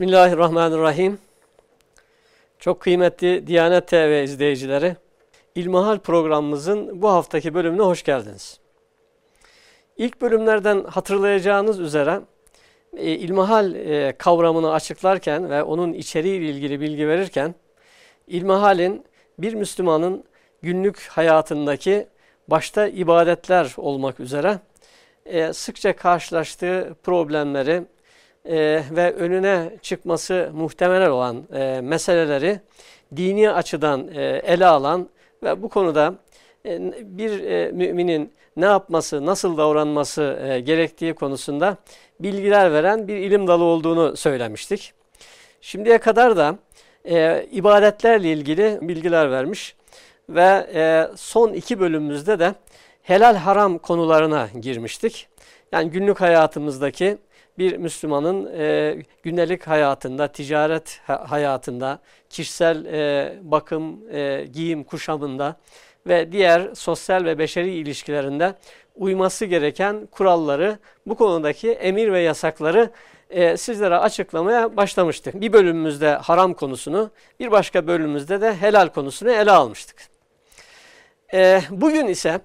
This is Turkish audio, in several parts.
Bismillahirrahmanirrahim. Çok kıymetli Diyanet TV izleyicileri, İlmihal programımızın bu haftaki bölümüne hoş geldiniz. İlk bölümlerden hatırlayacağınız üzere e, İlmihal e, kavramını açıklarken ve onun içeriğiyle ilgili bilgi verirken İlmihal'in bir Müslümanın günlük hayatındaki başta ibadetler olmak üzere e, sıkça karşılaştığı problemleri, e, ve önüne çıkması muhtemel olan e, meseleleri dini açıdan e, ele alan ve bu konuda e, bir e, müminin ne yapması, nasıl davranması e, gerektiği konusunda bilgiler veren bir ilim dalı olduğunu söylemiştik. Şimdiye kadar da e, ibadetlerle ilgili bilgiler vermiş ve e, son iki bölümümüzde de helal haram konularına girmiştik. Yani günlük hayatımızdaki bir Müslümanın e, gündelik hayatında, ticaret hayatında, kişisel e, bakım, e, giyim, kuşamında ve diğer sosyal ve beşeri ilişkilerinde uyması gereken kuralları, bu konudaki emir ve yasakları e, sizlere açıklamaya başlamıştık. Bir bölümümüzde haram konusunu, bir başka bölümümüzde de helal konusunu ele almıştık. E, bugün ise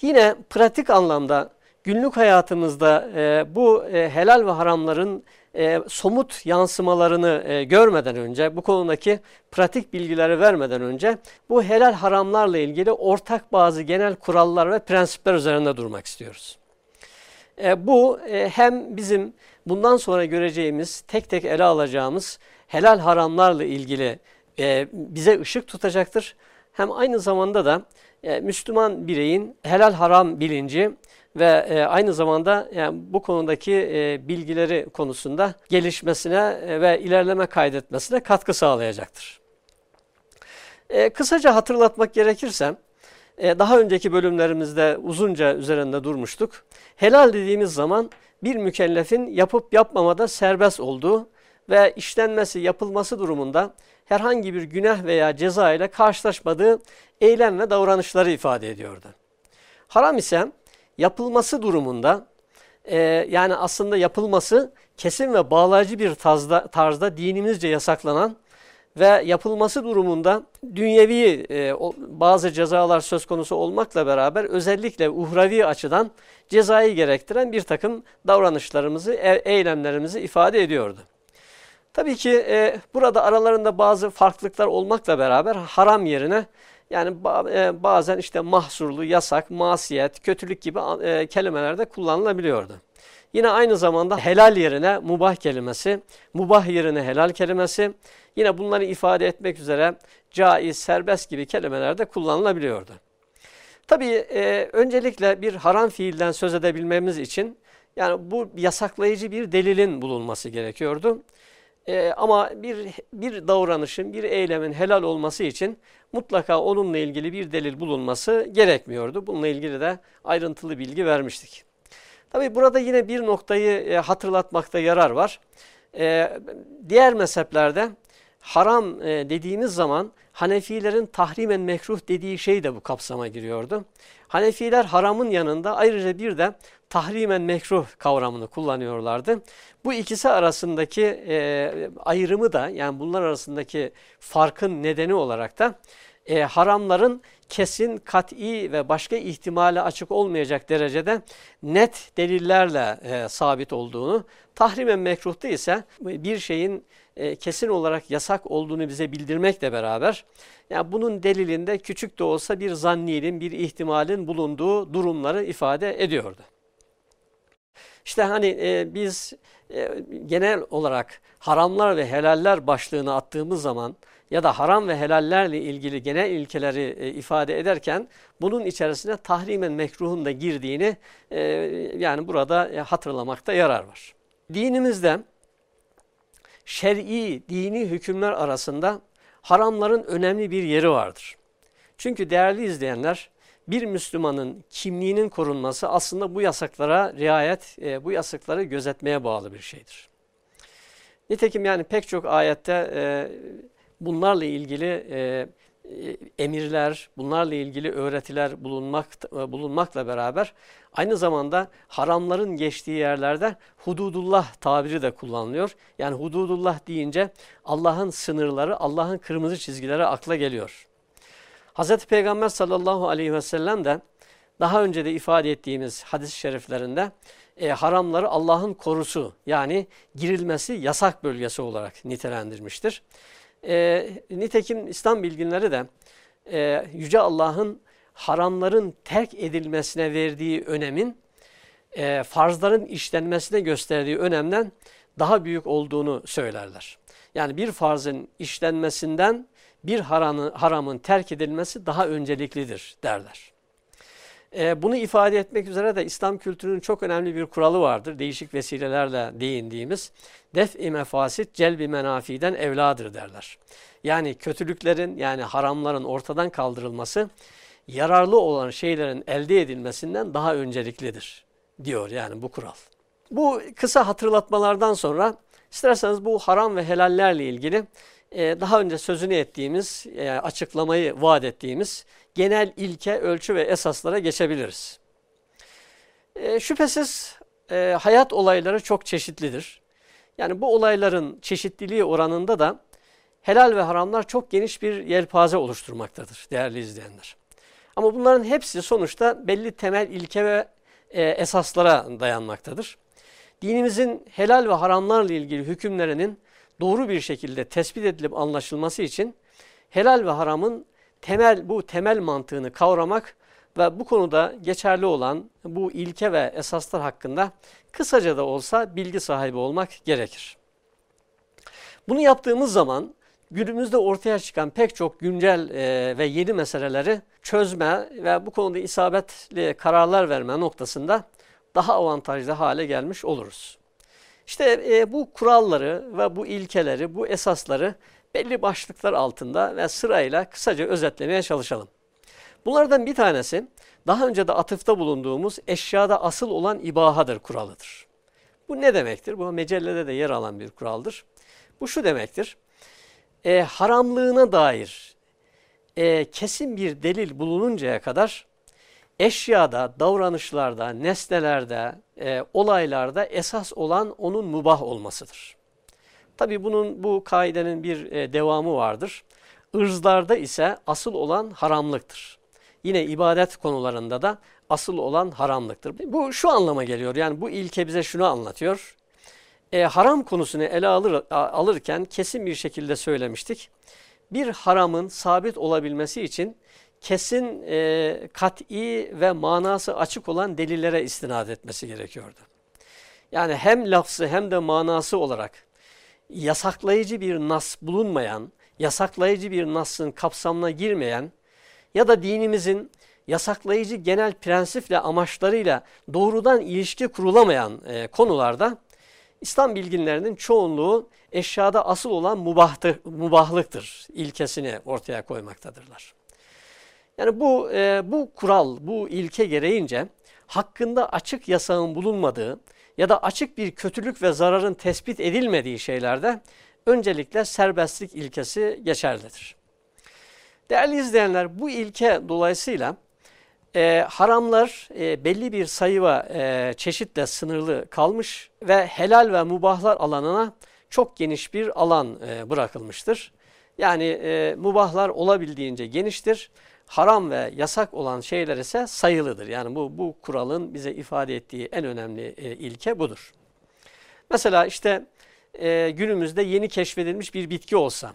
yine pratik anlamda günlük hayatımızda e, bu e, helal ve haramların e, somut yansımalarını e, görmeden önce, bu konudaki pratik bilgileri vermeden önce bu helal haramlarla ilgili ortak bazı genel kurallar ve prensipler üzerinde durmak istiyoruz. E, bu e, hem bizim bundan sonra göreceğimiz, tek tek ele alacağımız helal haramlarla ilgili e, bize ışık tutacaktır. Hem aynı zamanda da e, Müslüman bireyin helal haram bilinci ve e, aynı zamanda yani bu konudaki e, bilgileri konusunda gelişmesine e, ve ilerleme kaydetmesine katkı sağlayacaktır. Kısaca hatırlatmak gerekirse, daha önceki bölümlerimizde uzunca üzerinde durmuştuk. Helal dediğimiz zaman bir mükellefin yapıp yapmamada serbest olduğu ve işlenmesi, yapılması durumunda herhangi bir günah veya ceza ile karşılaşmadığı eylem ve davranışları ifade ediyordu. Haram ise yapılması durumunda e, yani aslında yapılması kesin ve bağlayıcı bir tarzda, tarzda dinimizce yasaklanan ve yapılması durumunda dünyevi e, bazı cezalar söz konusu olmakla beraber özellikle uhravi açıdan cezayı gerektiren bir takım davranışlarımızı, e, eylemlerimizi ifade ediyordu. Tabii ki e, burada aralarında bazı farklılıklar olmakla beraber haram yerine yani e, bazen işte mahsurlu, yasak, masiyet, kötülük gibi e, kelimeler de kullanılabiliyordu. Yine aynı zamanda helal yerine mubah kelimesi, mubah yerine helal kelimesi, yine bunları ifade etmek üzere caiz, serbest gibi kelimeler de kullanılabiliyordu. Tabii e, öncelikle bir haram fiilden söz edebilmemiz için yani bu yasaklayıcı bir delilin bulunması gerekiyordu. E, ama bir, bir davranışın, bir eylemin helal olması için mutlaka onunla ilgili bir delil bulunması gerekmiyordu. Bununla ilgili de ayrıntılı bilgi vermiştik. Tabi burada yine bir noktayı e, hatırlatmakta yarar var. E, diğer mezheplerde haram e, dediğimiz zaman Hanefilerin tahrimen mekruh dediği şey de bu kapsama giriyordu. Hanefiler haramın yanında ayrıca bir de tahrimen mekruh kavramını kullanıyorlardı. Bu ikisi arasındaki e, ayrımı da yani bunlar arasındaki farkın nedeni olarak da e, haramların kesin, kat'i ve başka ihtimale açık olmayacak derecede net delillerle e, sabit olduğunu, tahrimen mekruhta ise bir şeyin e, kesin olarak yasak olduğunu bize bildirmekle beraber, yani bunun delilinde küçük de olsa bir zanninin, bir ihtimalin bulunduğu durumları ifade ediyordu. İşte hani e, biz e, genel olarak haramlar ve helaller başlığını attığımız zaman ya da haram ve helallerle ilgili genel ilkeleri e, ifade ederken bunun içerisine tahrimen mekruhun da girdiğini e, yani burada e, hatırlamakta yarar var. Dinimizde şer'i, dini hükümler arasında haramların önemli bir yeri vardır. Çünkü değerli izleyenler, bir Müslümanın kimliğinin korunması aslında bu yasaklara riayet, e, bu yasakları gözetmeye bağlı bir şeydir. Nitekim yani pek çok ayette e, bunlarla ilgili e, emirler, bunlarla ilgili öğretiler bulunmak, e, bulunmakla beraber aynı zamanda haramların geçtiği yerlerde hududullah tabiri de kullanılıyor. Yani hududullah deyince Allah'ın sınırları, Allah'ın kırmızı çizgileri akla geliyor. Hz. Peygamber sallallahu aleyhi ve sellem de daha önce de ifade ettiğimiz hadis-i şeriflerinde e, haramları Allah'ın korusu yani girilmesi yasak bölgesi olarak nitelendirmiştir. E, nitekim İslam bilginleri de e, Yüce Allah'ın haramların terk edilmesine verdiği önemin e, farzların işlenmesine gösterdiği önemden daha büyük olduğunu söylerler. Yani bir farzın işlenmesinden bir haramın, haramın terk edilmesi daha önceliklidir derler. E, bunu ifade etmek üzere de İslam kültürünün çok önemli bir kuralı vardır. Değişik vesilelerle değindiğimiz def-i mefasit celbi menafiden evladır derler. Yani kötülüklerin yani haramların ortadan kaldırılması yararlı olan şeylerin elde edilmesinden daha önceliklidir diyor yani bu kural. Bu kısa hatırlatmalardan sonra isterseniz bu haram ve helallerle ilgili e, daha önce sözünü ettiğimiz, e, açıklamayı vaat ettiğimiz genel ilke, ölçü ve esaslara geçebiliriz. E, şüphesiz hayat olayları çok çeşitlidir. Yani bu olayların çeşitliliği oranında da helal ve haramlar çok geniş bir yelpaze oluşturmaktadır değerli izleyenler. Ama bunların hepsi sonuçta belli temel ilke ve esaslara dayanmaktadır. Dinimizin helal ve haramlarla ilgili hükümlerinin doğru bir şekilde tespit edilip anlaşılması için helal ve haramın temel bu temel mantığını kavramak ve bu konuda geçerli olan bu ilke ve esaslar hakkında kısaca da olsa bilgi sahibi olmak gerekir. Bunu yaptığımız zaman günümüzde ortaya çıkan pek çok güncel e, ve yeni meseleleri çözme ve bu konuda isabetli kararlar verme noktasında daha avantajlı hale gelmiş oluruz. İşte e, bu kuralları ve bu ilkeleri, bu esasları belli başlıklar altında ve sırayla kısaca özetlemeye çalışalım. Bunlardan bir tanesi daha önce de atıfta bulunduğumuz eşyada asıl olan ibahadır kuralıdır. Bu ne demektir? Bu mecellede de yer alan bir kuraldır. Bu şu demektir. E, haramlığına dair e, kesin bir delil bulununcaya kadar eşyada, davranışlarda, nesnelerde, e, olaylarda esas olan onun mubah olmasıdır. Tabi bunun bu kaidenin bir e, devamı vardır. Irzlarda ise asıl olan haramlıktır. Yine ibadet konularında da asıl olan haramlıktır. Bu şu anlama geliyor yani bu ilke bize şunu anlatıyor. E, haram konusunu ele alır, alırken kesin bir şekilde söylemiştik. Bir haramın sabit olabilmesi için kesin, e, kat'i ve manası açık olan delillere istinad etmesi gerekiyordu. Yani hem lafzı hem de manası olarak yasaklayıcı bir nas bulunmayan, yasaklayıcı bir nasın kapsamına girmeyen ya da dinimizin yasaklayıcı genel prensiple amaçlarıyla doğrudan ilişki kurulamayan e, konularda İslam bilginlerinin çoğunluğu eşyada asıl olan mubahtı, mubahlıktır ilkesini ortaya koymaktadırlar. Yani bu, e, bu kural, bu ilke gereğince hakkında açık yasağın bulunmadığı ya da açık bir kötülük ve zararın tespit edilmediği şeylerde öncelikle serbestlik ilkesi geçerlidir. Değerli izleyenler bu ilke dolayısıyla e, haramlar e, belli bir sayı ve e, çeşitle sınırlı kalmış ve helal ve mubahlar alanına çok geniş bir alan e, bırakılmıştır. Yani e, mubahlar olabildiğince geniştir haram ve yasak olan şeyler ise sayılıdır. Yani bu, bu kuralın bize ifade ettiği en önemli e, ilke budur. Mesela işte e, günümüzde yeni keşfedilmiş bir bitki olsa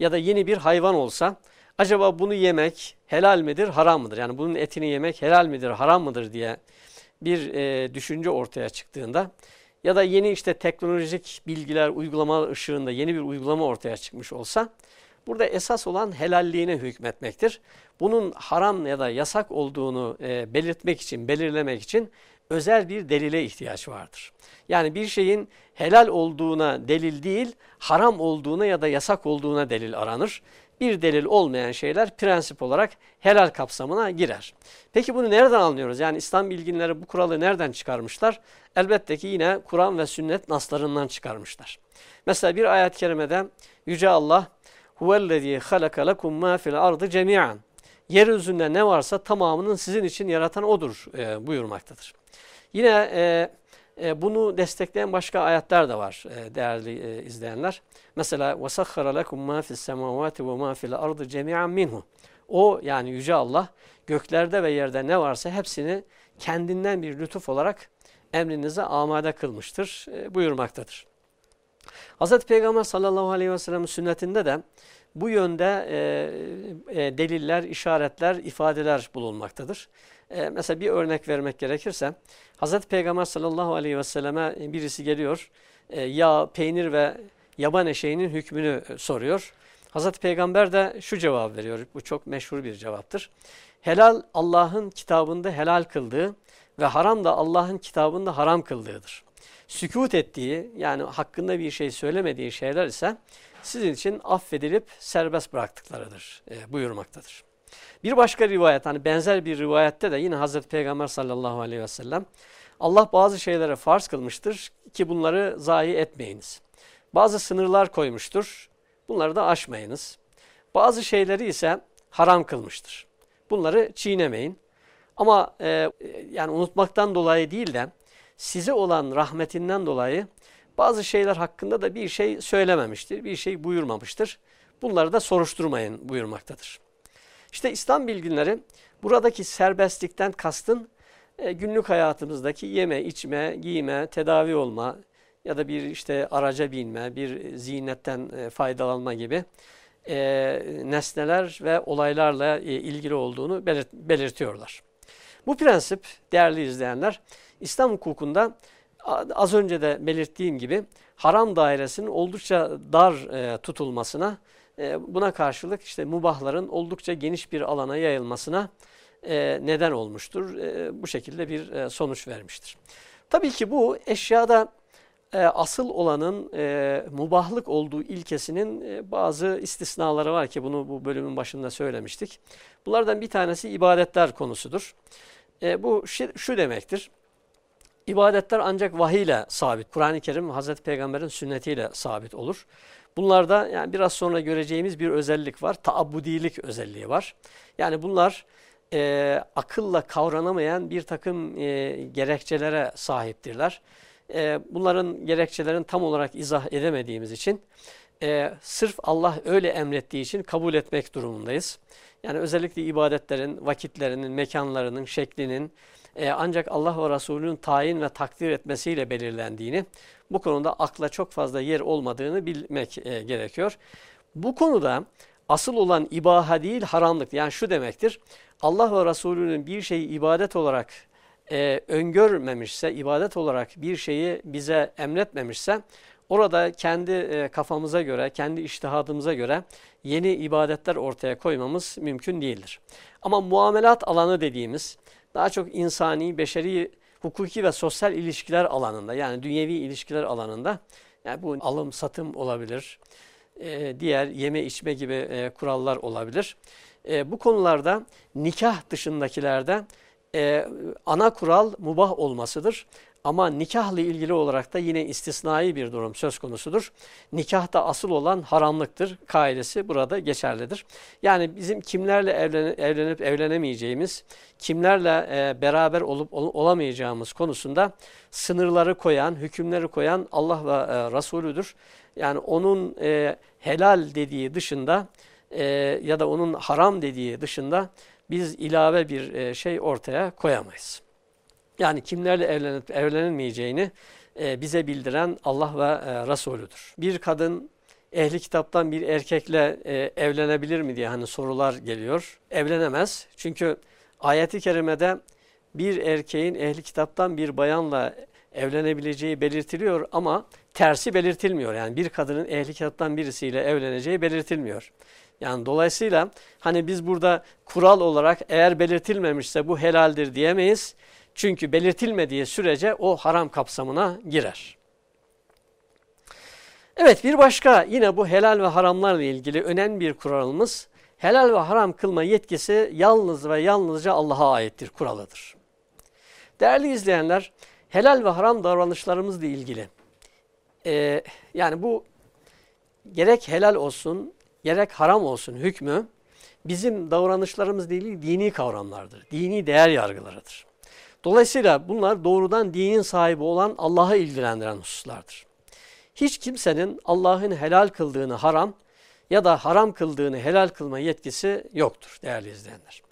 ya da yeni bir hayvan olsa acaba bunu yemek helal midir, haram mıdır? Yani bunun etini yemek helal midir, haram mıdır diye bir e, düşünce ortaya çıktığında ya da yeni işte teknolojik bilgiler, uygulamalar ışığında yeni bir uygulama ortaya çıkmış olsa Burada esas olan helalliğine hükmetmektir. Bunun haram ya da yasak olduğunu e, belirtmek için, belirlemek için özel bir delile ihtiyaç vardır. Yani bir şeyin helal olduğuna delil değil, haram olduğuna ya da yasak olduğuna delil aranır. Bir delil olmayan şeyler prensip olarak helal kapsamına girer. Peki bunu nereden anlıyoruz? Yani İslam bilginleri bu kuralı nereden çıkarmışlar? Elbette ki yine Kur'an ve sünnet naslarından çıkarmışlar. Mesela bir ayet-i kerimede Yüce Allah huvellezî halaka lekum mâ fil ardı cemi'an. Yeryüzünde ne varsa tamamının sizin için yaratan odur e, buyurmaktadır. Yine e, e, bunu destekleyen başka ayetler de var e, değerli e, izleyenler. Mesela وَسَخَّرَ لَكُمْ مَا فِي السَّمَاوَاتِ وَمَا فِي الْأَرْضِ جَمِيعًا مِنْهُ O yani Yüce Allah göklerde ve yerde ne varsa hepsini kendinden bir lütuf olarak emrinize amade kılmıştır e, buyurmaktadır. Hz. Peygamber sallallahu aleyhi ve sellem sünnetinde de bu yönde e, e, deliller, işaretler, ifadeler bulunmaktadır. E, mesela bir örnek vermek gerekirse Hz. Peygamber sallallahu aleyhi ve selleme birisi geliyor. E, yağ, peynir ve yaban eşeğinin hükmünü e, soruyor. Hz. Peygamber de şu cevap veriyor. Bu çok meşhur bir cevaptır. Helal Allah'ın kitabında helal kıldığı ve haram da Allah'ın kitabında haram kıldığıdır. Sükut ettiği yani hakkında bir şey söylemediği şeyler ise sizin için affedilip serbest bıraktıklarıdır e, buyurmaktadır. Bir başka rivayet hani benzer bir rivayette de yine Hazreti Peygamber sallallahu aleyhi ve sellem Allah bazı şeylere farz kılmıştır ki bunları zayi etmeyiniz. Bazı sınırlar koymuştur. Bunları da aşmayınız. Bazı şeyleri ise haram kılmıştır. Bunları çiğnemeyin. Ama e, yani unutmaktan dolayı değil de size olan rahmetinden dolayı bazı şeyler hakkında da bir şey söylememiştir, bir şey buyurmamıştır. Bunları da soruşturmayın buyurmaktadır. İşte İslam bilginleri buradaki serbestlikten kastın e, günlük hayatımızdaki yeme, içme, giyme, tedavi olma ya da bir işte araca binme, bir ziynetten e, faydalanma gibi e, nesneler ve olaylarla ilgili olduğunu belirt belirtiyorlar. Bu prensip değerli izleyenler İslam hukukunda az önce de belirttiğim gibi haram dairesinin oldukça dar e, tutulmasına, e, buna karşılık işte mubahların oldukça geniş bir alana yayılmasına e, neden olmuştur. E, bu şekilde bir e, sonuç vermiştir. Tabii ki bu eşyada e, asıl olanın e, mubahlık olduğu ilkesinin e, bazı istisnaları var ki bunu bu bölümün başında söylemiştik. Bunlardan bir tanesi ibadetler konusudur. E, bu şu, demektir. İbadetler ancak vahiy ile sabit. Kur'an-ı Kerim Hazreti Peygamber'in sünnetiyle sabit olur. Bunlarda yani biraz sonra göreceğimiz bir özellik var. Taabbudilik özelliği var. Yani bunlar e, akılla kavranamayan bir takım e, gerekçelere sahiptirler. E, bunların gerekçelerini tam olarak izah edemediğimiz için e, sırf Allah öyle emrettiği için kabul etmek durumundayız. Yani özellikle ibadetlerin, vakitlerinin, mekanlarının, şeklinin, e, ancak Allah ve Resulünün tayin ve takdir etmesiyle belirlendiğini, bu konuda akla çok fazla yer olmadığını bilmek e, gerekiyor. Bu konuda asıl olan ibaha değil haramlık. Yani şu demektir, Allah ve Resulünün bir şeyi ibadet olarak e, öngörmemişse, ibadet olarak bir şeyi bize emretmemişse, orada kendi e, kafamıza göre, kendi iştihadımıza göre yeni ibadetler ortaya koymamız mümkün değildir. Ama muamelat alanı dediğimiz, daha çok insani, beşeri, hukuki ve sosyal ilişkiler alanında yani dünyevi ilişkiler alanında yani bu alım satım olabilir, e, diğer yeme içme gibi e, kurallar olabilir. E, bu konularda nikah dışındakilerde e, ana kural mubah olmasıdır. Ama nikahla ilgili olarak da yine istisnai bir durum söz konusudur. Nikahta asıl olan haramlıktır. Kaidesi burada geçerlidir. Yani bizim kimlerle evlenip, evlenemeyeceğimiz, kimlerle e, beraber olup ol, olamayacağımız konusunda sınırları koyan, hükümleri koyan Allah ve e, Resulüdür. Yani onun e, helal dediği dışında e, ya da onun haram dediği dışında biz ilave bir şey ortaya koyamayız. Yani kimlerle evlenip evlenilmeyeceğini e, bize bildiren Allah ve e, Resulüdür. Bir kadın ehli kitaptan bir erkekle e, evlenebilir mi diye hani sorular geliyor. Evlenemez. Çünkü ayeti kerimede bir erkeğin ehli kitaptan bir bayanla evlenebileceği belirtiliyor ama tersi belirtilmiyor. Yani bir kadının ehli kitaptan birisiyle evleneceği belirtilmiyor. Yani dolayısıyla hani biz burada kural olarak eğer belirtilmemişse bu helaldir diyemeyiz. Çünkü belirtilmediği sürece o haram kapsamına girer. Evet bir başka yine bu helal ve haramlarla ilgili önemli bir kuralımız helal ve haram kılma yetkisi yalnız ve yalnızca Allah'a aittir kuralıdır. Değerli izleyenler helal ve haram davranışlarımızla ilgili e, yani bu gerek helal olsun gerek haram olsun hükmü bizim davranışlarımız değil dini kavramlardır. Dini değer yargılarıdır. Dolayısıyla bunlar doğrudan dinin sahibi olan Allah'ı ilgilendiren hususlardır. Hiç kimsenin Allah'ın helal kıldığını haram ya da haram kıldığını helal kılma yetkisi yoktur değerli izleyenler.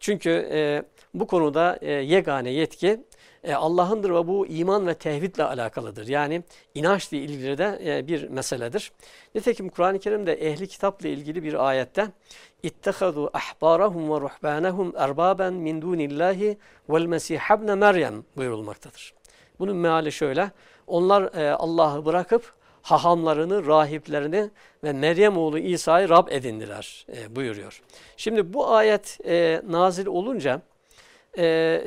Çünkü e, bu konuda e, yegane yetki e, Allah'ındır ve bu iman ve tevhidle alakalıdır. Yani inançla ilgili de e, bir meseledir. Nitekim Kur'an-ı Kerim'de ehli kitapla ilgili bir ayette ittehadu ahbarahum ve ruhbanahum erbaben min dunillahi vel mesih ibn Meryem buyurulmaktadır. Bunun meali şöyle. Onlar e, Allah'ı bırakıp hahamlarını, rahiplerini ve Meryem oğlu İsa'yı Rab edindiler e, buyuruyor. Şimdi bu ayet e, nazil olunca e,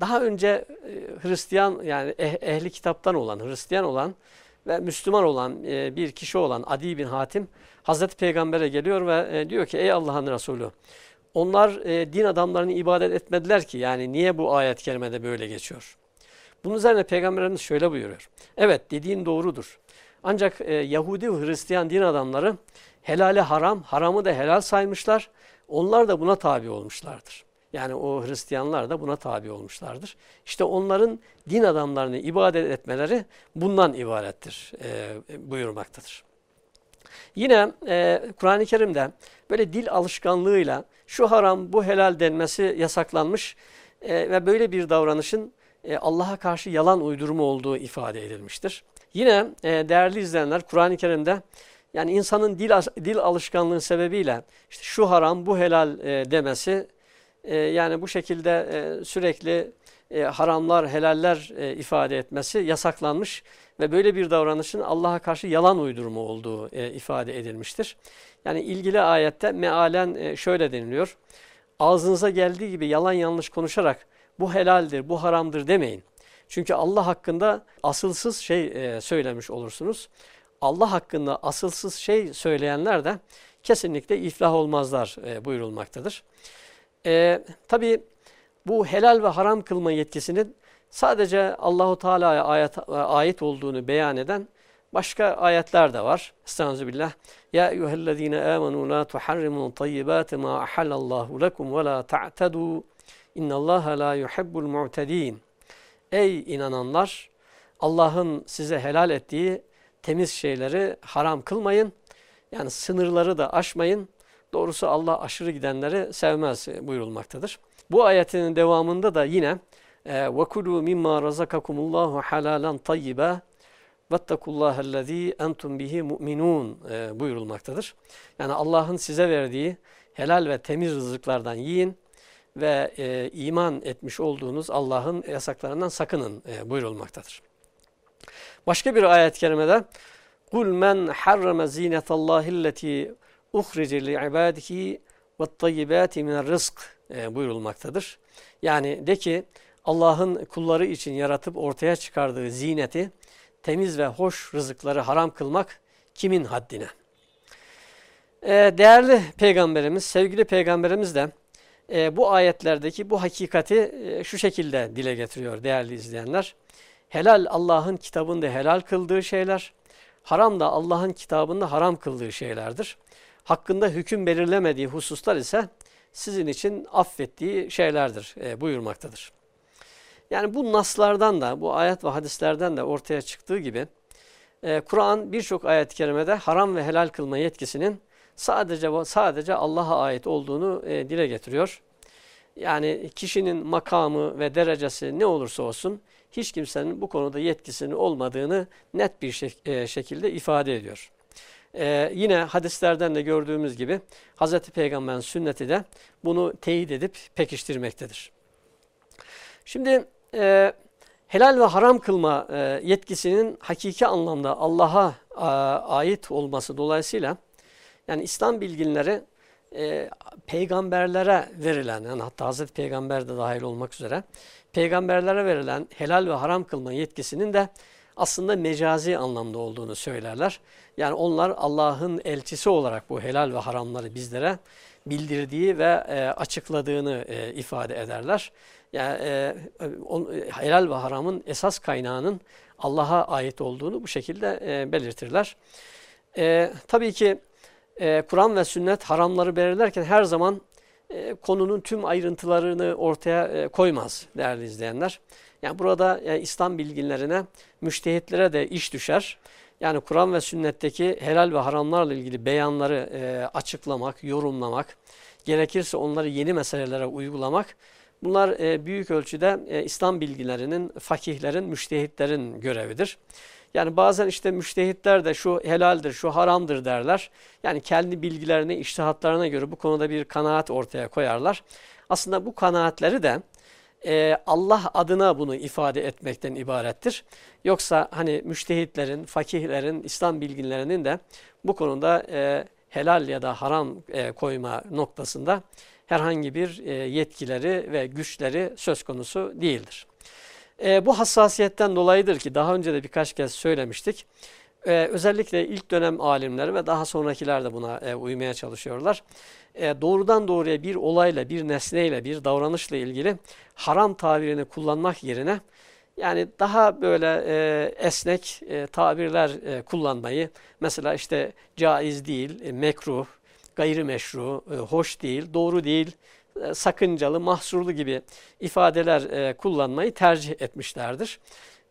daha önce e, Hristiyan yani eh, ehli kitaptan olan, Hristiyan olan ve Müslüman olan e, bir kişi olan Adi bin Hatim Hazreti Peygamber'e geliyor ve e, diyor ki ey Allah'ın Resulü onlar din adamlarını ibadet etmediler ki yani niye bu ayet kerimede böyle geçiyor? Bunun üzerine Peygamberimiz şöyle buyuruyor. Evet dediğin doğrudur. Ancak Yahudi ve Hristiyan din adamları helale haram, haramı da helal saymışlar. Onlar da buna tabi olmuşlardır. Yani o Hristiyanlar da buna tabi olmuşlardır. İşte onların din adamlarını ibadet etmeleri bundan ibarettir e, buyurmaktadır. Yine e, Kur'an-ı Kerim'de böyle dil alışkanlığıyla şu haram bu helal denmesi yasaklanmış e, ve böyle bir davranışın e, Allah'a karşı yalan uydurma olduğu ifade edilmiştir. Yine e, değerli izleyenler Kur'an-ı Kerim'de yani insanın dil dil alışkanlığı sebebiyle işte şu haram bu helal e, demesi e, yani bu şekilde e, sürekli e, haramlar, helaller e, ifade etmesi yasaklanmış ve böyle bir davranışın Allah'a karşı yalan uydurma olduğu e, ifade edilmiştir. Yani ilgili ayette mealen e, şöyle deniliyor. Ağzınıza geldiği gibi yalan yanlış konuşarak bu helaldir, bu haramdır demeyin. Çünkü Allah hakkında asılsız şey e, söylemiş olursunuz. Allah hakkında asılsız şey söyleyenler de kesinlikle iflah olmazlar e, buyurulmaktadır. E, tabii bu helal ve haram kılma yetkisinin sadece Allahu Teala'ya ayet, ait olduğunu beyan eden başka ayetler de var. Estağfirullah. Ya eyyühellezine amenu la tuharrimu tayyibati ma ahallallahu lekum ve la ta'tedu. İnnallaha la yuhibbul mu'tedin. Ey inananlar! Allah'ın size helal ettiği temiz şeyleri haram kılmayın. Yani sınırları da aşmayın. Doğrusu Allah aşırı gidenleri sevmez buyurulmaktadır. Bu ayetin devamında da yine وَكُلُوا مِمَّا رَزَقَكُمُ اللّٰهُ حَلَالًا طَيِّبًا وَاتَّقُوا اللّٰهَ الَّذ۪ي اَنْتُمْ بِهِ مُؤْمِنُونَ buyurulmaktadır. Yani Allah'ın size verdiği helal ve temiz rızıklardan yiyin ve e, iman etmiş olduğunuz Allah'ın yasaklarından sakının e, buyurulmaktadır. Başka bir ayet-i kerimede قُلْ مَنْ حَرَّمَ زِينَةَ اللّٰهِ الَّتِي uhrece li ibadihi ve tayyibati min rızk buyurulmaktadır. Yani de ki Allah'ın kulları için yaratıp ortaya çıkardığı zineti temiz ve hoş rızıkları haram kılmak kimin haddine? E, değerli peygamberimiz, sevgili peygamberimiz de e, bu ayetlerdeki bu hakikati e, şu şekilde dile getiriyor değerli izleyenler. Helal Allah'ın kitabında helal kıldığı şeyler, haram da Allah'ın kitabında haram kıldığı şeylerdir. Hakkında hüküm belirlemediği hususlar ise sizin için affettiği şeylerdir e, buyurmaktadır. Yani bu naslardan da, bu ayet ve hadislerden de ortaya çıktığı gibi e, Kur'an birçok ayet-i kerimede haram ve helal kılma yetkisinin sadece sadece Allah'a ait olduğunu e, dile getiriyor. Yani kişinin makamı ve derecesi ne olursa olsun hiç kimsenin bu konuda yetkisinin olmadığını net bir şek e, şekilde ifade ediyor. Ee, yine hadislerden de gördüğümüz gibi Hz. Peygamber'in sünneti de bunu teyit edip pekiştirmektedir. Şimdi e, helal ve haram kılma e, yetkisinin hakiki anlamda Allah'a ait olması dolayısıyla yani İslam bilginleri e, peygamberlere verilen yani hatta Hazreti Peygamber de dahil olmak üzere peygamberlere verilen helal ve haram kılma yetkisinin de aslında mecazi anlamda olduğunu söylerler. Yani onlar Allah'ın elçisi olarak bu helal ve haramları bizlere bildirdiği ve e, açıkladığını e, ifade ederler. Yani e, on, helal ve haramın esas kaynağının Allah'a ait olduğunu bu şekilde e, belirtirler. E, tabii ki e, Kur'an ve sünnet haramları belirlerken her zaman e, konunun tüm ayrıntılarını ortaya e, koymaz değerli izleyenler. Yani burada yani İslam bilginlerine, müştehitlere de iş düşer. Yani Kur'an ve sünnetteki helal ve haramlarla ilgili beyanları e, açıklamak, yorumlamak, gerekirse onları yeni meselelere uygulamak. Bunlar e, büyük ölçüde e, İslam bilgilerinin, fakihlerin, müştehitlerin görevidir. Yani bazen işte müştehitler de şu helaldir, şu haramdır derler. Yani kendi bilgilerine, iştihatlarına göre bu konuda bir kanaat ortaya koyarlar. Aslında bu kanaatleri de e, Allah adına bunu ifade etmekten ibarettir. Yoksa hani müştehitlerin, fakihlerin, İslam bilginlerinin de bu konuda e, helal ya da haram e, koyma noktasında herhangi bir e, yetkileri ve güçleri söz konusu değildir. E, bu hassasiyetten dolayıdır ki daha önce de birkaç kez söylemiştik. E, özellikle ilk dönem alimleri ve daha sonrakiler de buna e, uymaya çalışıyorlar. E, doğrudan doğruya bir olayla, bir nesneyle, bir davranışla ilgili haram tabirini kullanmak yerine yani daha böyle e, esnek e, tabirler e, kullanmayı mesela işte caiz değil, e, mekruh, gayrimeşru, e, hoş değil, doğru değil, e, sakıncalı, mahsurlu gibi ifadeler e, kullanmayı tercih etmişlerdir.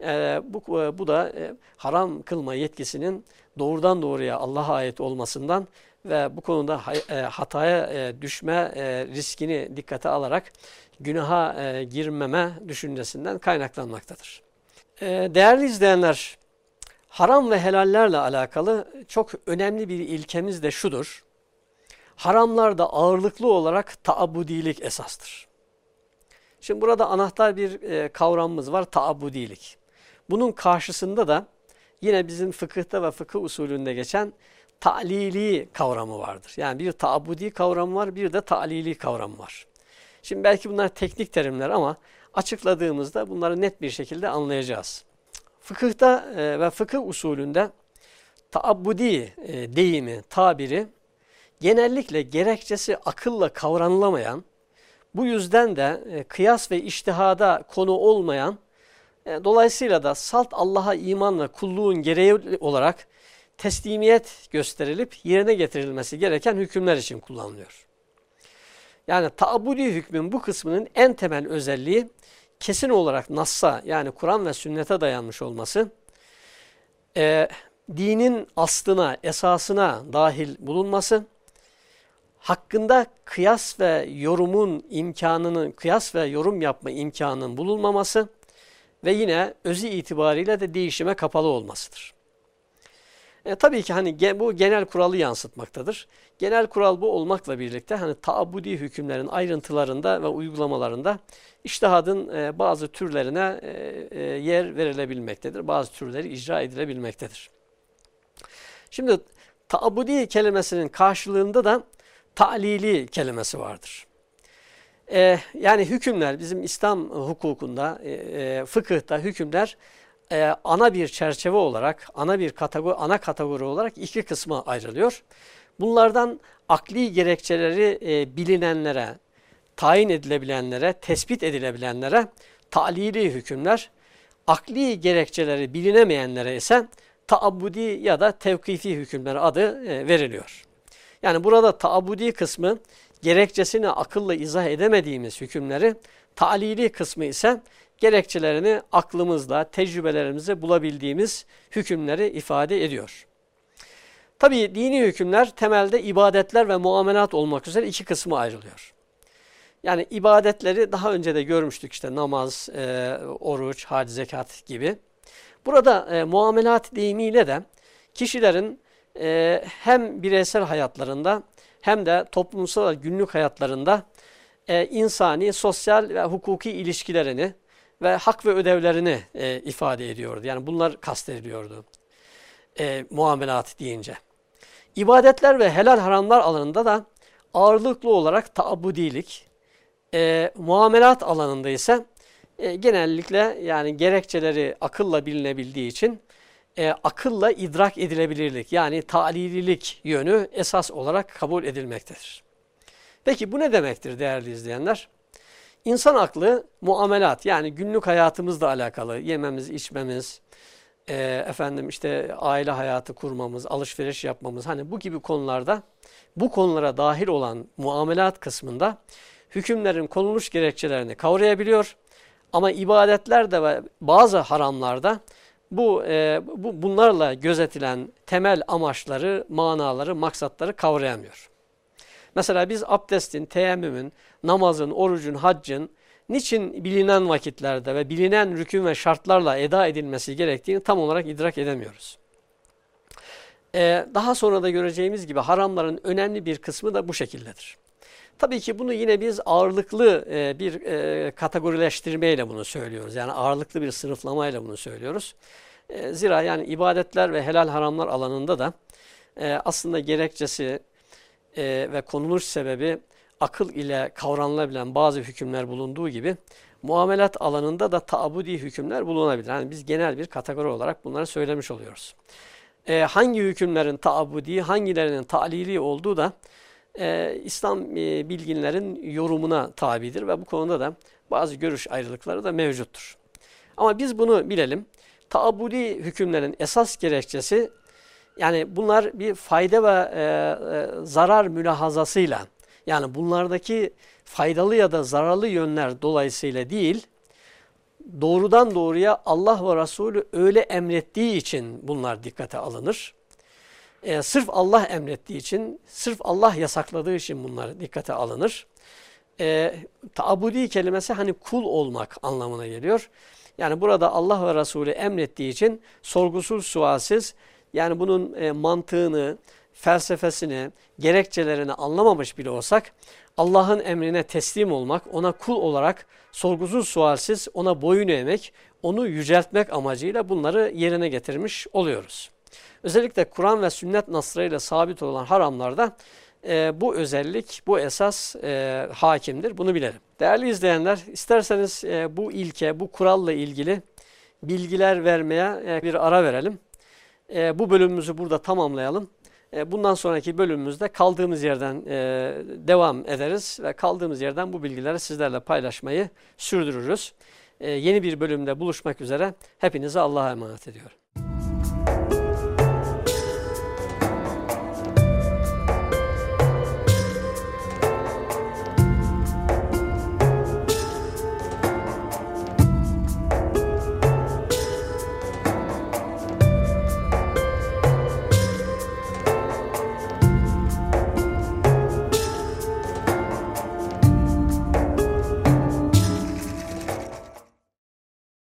E, bu, bu da e, haram kılma yetkisinin doğrudan doğruya Allah'a ait olmasından ve bu konuda e, hataya e, düşme e, riskini dikkate alarak günaha girmeme düşüncesinden kaynaklanmaktadır. Değerli izleyenler, haram ve helallerle alakalı çok önemli bir ilkemiz de şudur. Haramlarda ağırlıklı olarak taabudilik esastır. Şimdi burada anahtar bir kavramımız var, taabudilik. Bunun karşısında da yine bizim fıkıhta ve fıkıh usulünde geçen ta'lili kavramı vardır. Yani bir taabudi kavramı var, bir de ta'lili kavramı var. Şimdi belki bunlar teknik terimler ama açıkladığımızda bunları net bir şekilde anlayacağız. Fıkıhta e, ve fıkıh usulünde taabbudi e, deyimi, tabiri genellikle gerekçesi akılla kavranılamayan, bu yüzden de e, kıyas ve iştihada konu olmayan, dolayısıyla da salt Allah'a iman ve kulluğun gereği olarak teslimiyet gösterilip yerine getirilmesi gereken hükümler için kullanılıyor. Yani taabudi hükmün bu kısmının en temel özelliği kesin olarak Nass'a yani Kur'an ve sünnete dayanmış olması, e, dinin aslına, esasına dahil bulunması, hakkında kıyas ve yorumun imkanının, kıyas ve yorum yapma imkanının bulunmaması ve yine özü itibariyle de değişime kapalı olmasıdır. E, tabii ki hani bu genel kuralı yansıtmaktadır. Genel kural bu olmakla birlikte hani taabudi hükümlerin ayrıntılarında ve uygulamalarında iştihadın e, bazı türlerine e, e, yer verilebilmektedir. Bazı türleri icra edilebilmektedir. Şimdi taabudi kelimesinin karşılığında da ta'lili kelimesi vardır. E, yani hükümler bizim İslam hukukunda, e, e fıkıhta hükümler e, ana bir çerçeve olarak, ana bir kategori, ana kategori olarak iki kısma ayrılıyor. Bunlardan akli gerekçeleri e, bilinenlere, tayin edilebilenlere, tespit edilebilenlere talili hükümler, akli gerekçeleri bilinemeyenlere ise taabbudi ya da tevkifi hükümler adı e, veriliyor. Yani burada taabbudi kısmı gerekçesini akılla izah edemediğimiz hükümleri, talili kısmı ise gerekçelerini aklımızla, tecrübelerimizle bulabildiğimiz hükümleri ifade ediyor. Tabi dini hükümler temelde ibadetler ve muamelat olmak üzere iki kısmı ayrılıyor. Yani ibadetleri daha önce de görmüştük işte namaz, e, oruç, hac, zekat gibi. Burada e, muamelat deyimiyle de kişilerin e, hem bireysel hayatlarında hem de toplumsal günlük hayatlarında e, insani, sosyal ve hukuki ilişkilerini ve hak ve ödevlerini e, ifade ediyordu. Yani bunlar kastediliyordu e, muamelat deyince. İbadetler ve helal haramlar alanında da ağırlıklı olarak taabudilik, e, muamelat alanında ise e, genellikle yani gerekçeleri akılla bilinebildiği için e, akılla idrak edilebilirlik yani talililik yönü esas olarak kabul edilmektedir. Peki bu ne demektir değerli izleyenler? İnsan aklı muamelat yani günlük hayatımızla alakalı yememiz, içmemiz, e, efendim işte aile hayatı kurmamız, alışveriş yapmamız hani bu gibi konularda bu konulara dahil olan muamelat kısmında hükümlerin konuluş gerekçelerini kavrayabiliyor. Ama ibadetlerde ve bazı haramlarda bu, e, bu bunlarla gözetilen temel amaçları, manaları, maksatları kavrayamıyor. Mesela biz abdestin, teyemmümün, namazın, orucun, haccın niçin bilinen vakitlerde ve bilinen rükün ve şartlarla eda edilmesi gerektiğini tam olarak idrak edemiyoruz. Ee, daha sonra da göreceğimiz gibi haramların önemli bir kısmı da bu şekildedir. Tabii ki bunu yine biz ağırlıklı e, bir e, kategorileştirmeyle bunu söylüyoruz. Yani ağırlıklı bir sınıflamayla bunu söylüyoruz. E, zira yani ibadetler ve helal haramlar alanında da aslında gerekçesi ve konuluş sebebi akıl ile kavranılabilen bazı hükümler bulunduğu gibi muamelat alanında da taabudi hükümler bulunabilir. Yani biz genel bir kategori olarak bunları söylemiş oluyoruz. hangi hükümlerin taabudi, hangilerinin talili olduğu da e, İslam e, bilginlerin yorumuna tabidir ve bu konuda da bazı görüş ayrılıkları da mevcuttur. Ama biz bunu bilelim. Taabudi hükümlerin esas gerekçesi yani bunlar bir fayda ve e, e, zarar mülahazasıyla yani bunlardaki faydalı ya da zararlı yönler dolayısıyla değil doğrudan doğruya Allah ve Resulü öyle emrettiği için bunlar dikkate alınır e, sırf Allah emrettiği için, sırf Allah yasakladığı için bunlar dikkate alınır. E, taabudi kelimesi hani kul olmak anlamına geliyor. Yani burada Allah ve Resulü emrettiği için sorgusuz sualsiz yani bunun e, mantığını, felsefesini, gerekçelerini anlamamış bile olsak Allah'ın emrine teslim olmak, ona kul olarak sorgusuz sualsiz ona boyun eğmek, onu yüceltmek amacıyla bunları yerine getirmiş oluyoruz. Özellikle Kur'an ve sünnet naslarıyla sabit olan haramlarda e, bu özellik, bu esas e, hakimdir. Bunu bilelim. Değerli izleyenler, isterseniz e, bu ilke, bu kuralla ilgili bilgiler vermeye e, bir ara verelim. E, bu bölümümüzü burada tamamlayalım. E, bundan sonraki bölümümüzde kaldığımız yerden e, devam ederiz ve kaldığımız yerden bu bilgileri sizlerle paylaşmayı sürdürürüz. E, yeni bir bölümde buluşmak üzere. Hepinize Allah'a emanet ediyorum.